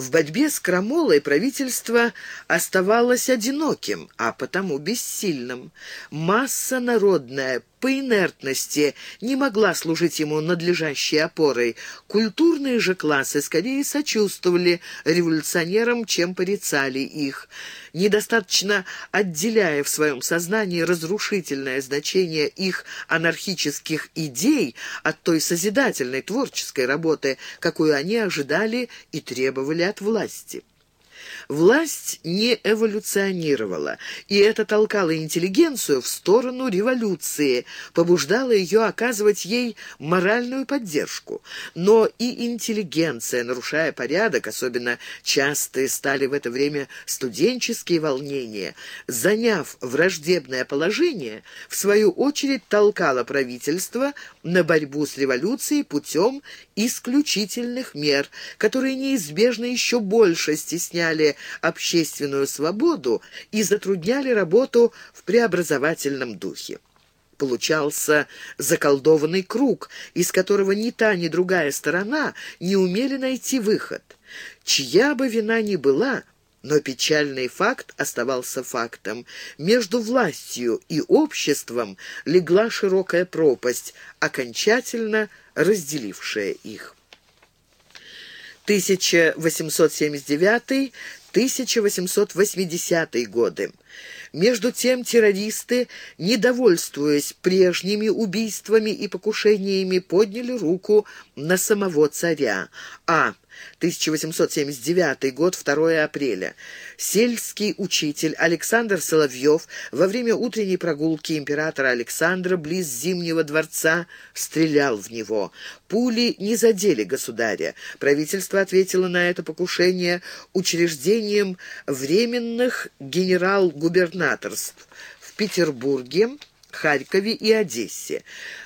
В борьбе с крамолой правительство оставалось одиноким, а потому бессильным. Масса народная по инертности не могла служить ему надлежащей опорой. Культурные же классы скорее сочувствовали революционерам, чем порицали их. Недостаточно отделяя в своем сознании разрушительное значение их анархических идей от той созидательной творческой работы, какую они ожидали и требовали от власти. Власть не эволюционировала, и это толкало интеллигенцию в сторону революции, побуждало ее оказывать ей моральную поддержку. Но и интеллигенция, нарушая порядок, особенно частые стали в это время студенческие волнения, заняв враждебное положение, в свою очередь толкала правительство на борьбу с революцией путем исключительных мер, которые неизбежно еще больше стесняли общественную свободу и затрудняли работу в преобразовательном духе. Получался заколдованный круг, из которого ни та, ни другая сторона не умели найти выход. Чья бы вина ни была, но печальный факт оставался фактом. Между властью и обществом легла широкая пропасть, окончательно разделившая их. 1879 1880 годы. Между тем террористы, недовольствуясь прежними убийствами и покушениями, подняли руку на самого царя. А. 1879 год, 2 апреля. Сельский учитель Александр Соловьев во время утренней прогулки императора Александра близ Зимнего дворца стрелял в него. Пули не задели государя. Правительство ответило на это покушение учреждением временных генерал-губернаторств в Петербурге, Харькове и Одессе.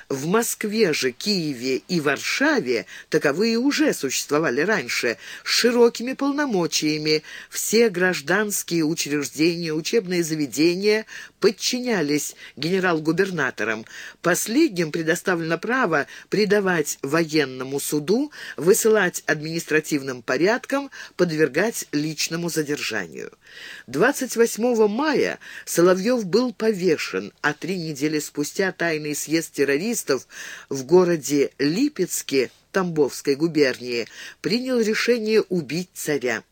В Москве же, Киеве и Варшаве таковые уже существовали раньше, с широкими полномочиями. Все гражданские учреждения, учебные заведения подчинялись генерал-губернаторам. Последним предоставлено право придавать военному суду, высылать административным порядком, подвергать личному задержанию. 28 мая Соловьев был повешен, а три недели спустя тайный съезд террористов в городе Липецке Тамбовской губернии принял решение убить царя.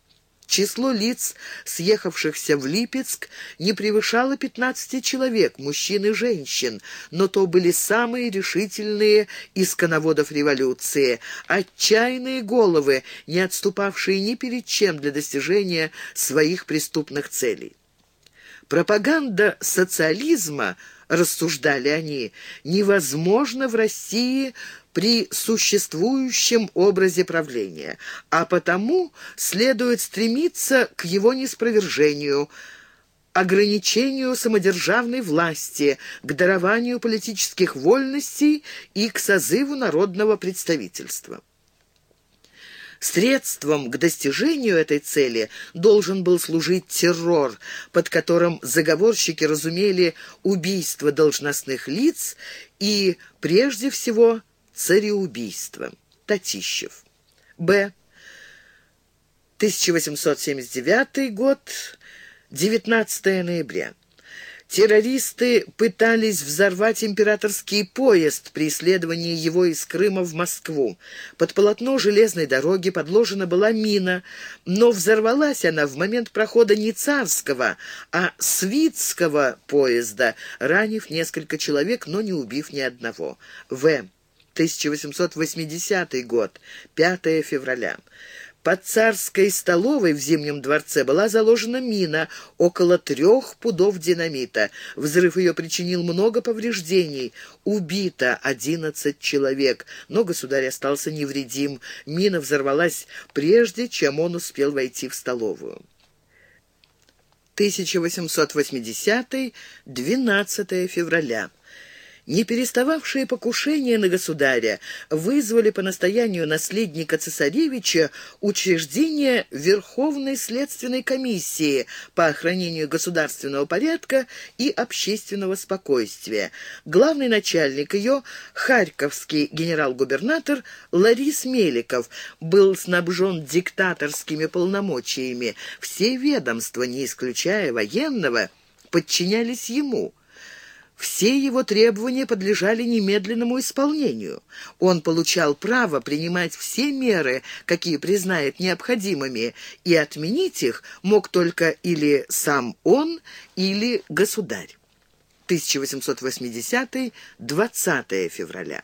Число лиц, съехавшихся в Липецк, не превышало 15 человек, мужчин и женщин, но то были самые решительные из коноводов революции, отчаянные головы, не отступавшие ни перед чем для достижения своих преступных целей. Пропаганда социализма, рассуждали они, невозможна в России при существующем образе правления, а потому следует стремиться к его неспровержению, ограничению самодержавной власти, к дарованию политических вольностей и к созыву народного представительства. Средством к достижению этой цели должен был служить террор, под которым заговорщики разумели убийство должностных лиц и, прежде всего, цареубийство. Татищев. Б. 1879 год, 19 ноября. Террористы пытались взорвать императорский поезд при исследовании его из Крыма в Москву. Под полотно железной дороги подложена была мина, но взорвалась она в момент прохода не царского, а свитского поезда, ранив несколько человек, но не убив ни одного. В. 1880 год, 5 февраля. Под царской столовой в Зимнем дворце была заложена мина, около трех пудов динамита. Взрыв ее причинил много повреждений. Убито одиннадцать человек, но государь остался невредим. Мина взорвалась прежде, чем он успел войти в столовую. 1880 12 февраля. Не перестававшие покушения на государя вызвали по настоянию наследника цесаревича учреждение Верховной следственной комиссии по охранению государственного порядка и общественного спокойствия. Главный начальник ее, харьковский генерал-губернатор Ларис Меликов, был снабжен диктаторскими полномочиями. Все ведомства, не исключая военного, подчинялись ему – все его требования подлежали немедленному исполнению. Он получал право принимать все меры, какие признает необходимыми, и отменить их мог только или сам он, или государь. 1880-20 февраля.